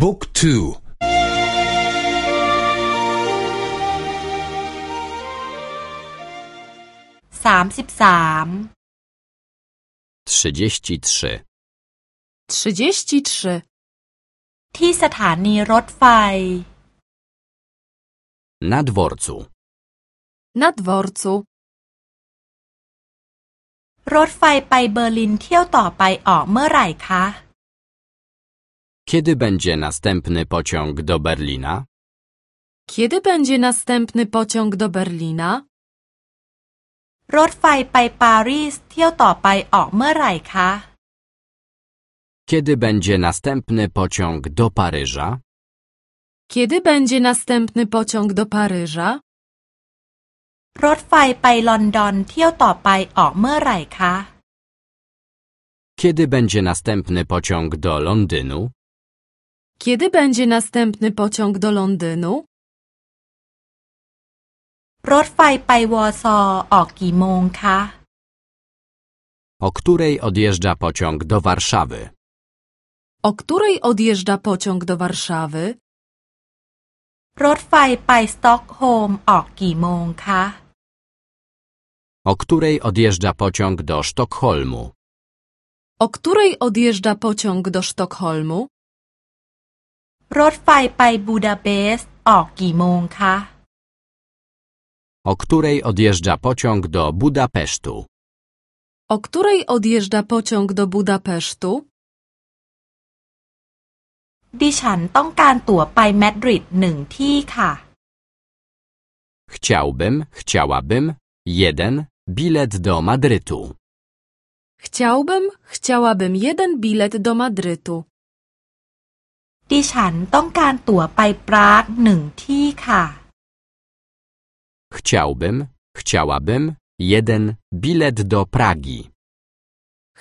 บุ๊กทูสามสิบสาม trzydzieści trzy, trzydzieści trzy, ที่สถานีรถไฟ na dworcu, na dworcu, รถไฟไปเบอร์ลินเที่ยวต่อไปออกเมื่อไหร่คะ kiedy będzie następny pociąg do Berlina? kiedy będzie następny pociąg do Berlina? รถไฟไปปารีสเที่ยวต่อไปออกเมื่อไหร่คะ Kiedy będzie następny pociąg do Paryża? Kiedy będzie następny pociąg do Paryża? รถไฟไปลอนดอนเที่ยวต่อไปออกเมื่อไหร่คะ Kiedy będzie następny pociąg do Londynu? Kiedy będzie następny pociąg do Londynu? รถไฟไปวอร์ซอออกกี่โมงคะ O której odjeżdża pociąg do Warszawy? O której odjeżdża pociąg do Warszawy? รถไฟไปสต็อกโฮล์มออกกี่โมงคะ O której odjeżdża pociąg do Sztokholmu? O której odjeżdża pociąg do Sztokholmu? รถไฟไปบูดาเปสต์ออกกี่โมงคะ O której odjeżdża pociąg do Budapesztu? O której odjeżdża pociąg do Budapesztu? ดิฉันต้องการตั๋วไปมาดริดหนึ่งที่ค่ะ Chciałbym, chciałabym jeden bilet do Madrytu. Chciałbym, chciałabym jeden bilet do Madrytu. ดิฉันต้องการตั๋วไปปรากหนึ่งที่ค่ะ Chciałbym, chciałabym jeden bilet do Pragi.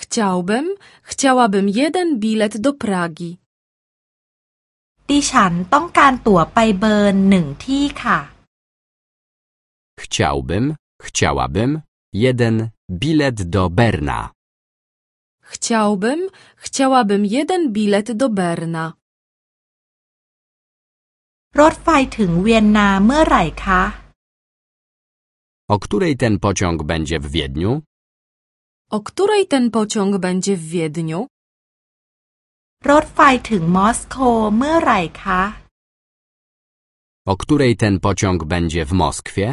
Chciałbym, chciałabym jeden bilet do Pragi. ดิฉันต้องการตั๋วไปเบิร์นหนึ่งที่ค่ะ Chciałbym, chciałabym jeden bilet do Berna. Chciałbym, chciałabym jeden bilet do Berna. รถไฟถึงเวียนนาเมื่อไหร่คะ O której ten pociąg będzie w Wiedniu? O której ten pociąg będzie w Wiedniu? รถไฟถึงมอสโกเมื่อไหร่คะ O której ten pociąg będzie w Moskwie?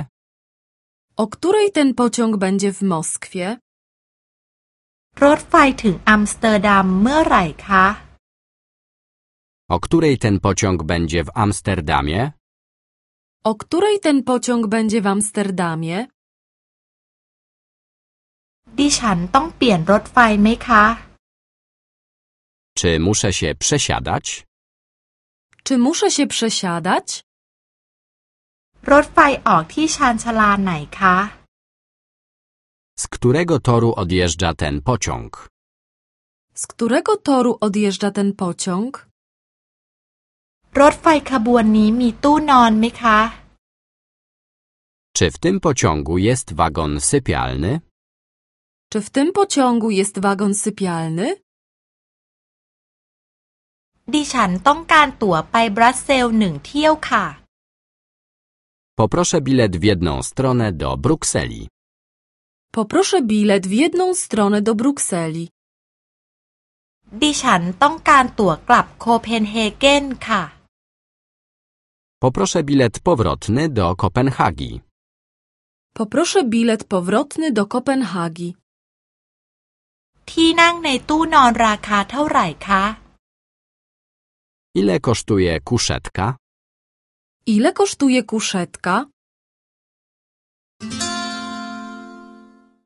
O której ten pociąg będzie w Moskwie? รถไฟถึงอัมสเตอร์ดัมเมื่อไหร่คะ O której ten pociąg będzie w Amsterdamie? O której ten pociąg będzie w Amsterdamie? ดิฉันต้องเปลี่ยนรถไฟไหมคะ Czy muszę się przesiadać? Czy muszę się przesiadać? รถไฟออกที่ชานชาลาไหนคะ Z którego toru odjeżdża ten pociąg? Z którego toru odjeżdża ten pociąg? รถไฟขบวนนี้มีตู้นอนไหมคะ Czy w tym pociągu jest wagon sypialny? Czy w tym pociągu jest wagon sypialny? ดิฉันต้องการตั๋วไปบรัสเซลส์หนึ่งเที่ยวค่ะ Poproszę bilet w jedną stronę do Brukseli. Poproszę bilet w jedną stronę do Brukseli. ดิฉันต้องการตั๋วกลับโคเปนเฮเกนค่ะ Poproszę bilet powrotny do Kopenhagi. Poproszę bilet powrotny do Kopenhagi. ที่นั่งในตู้นอนราคาเท่าไหร่คะ Ile kosztuje kuszetka? Ile kosztuje kuszetka?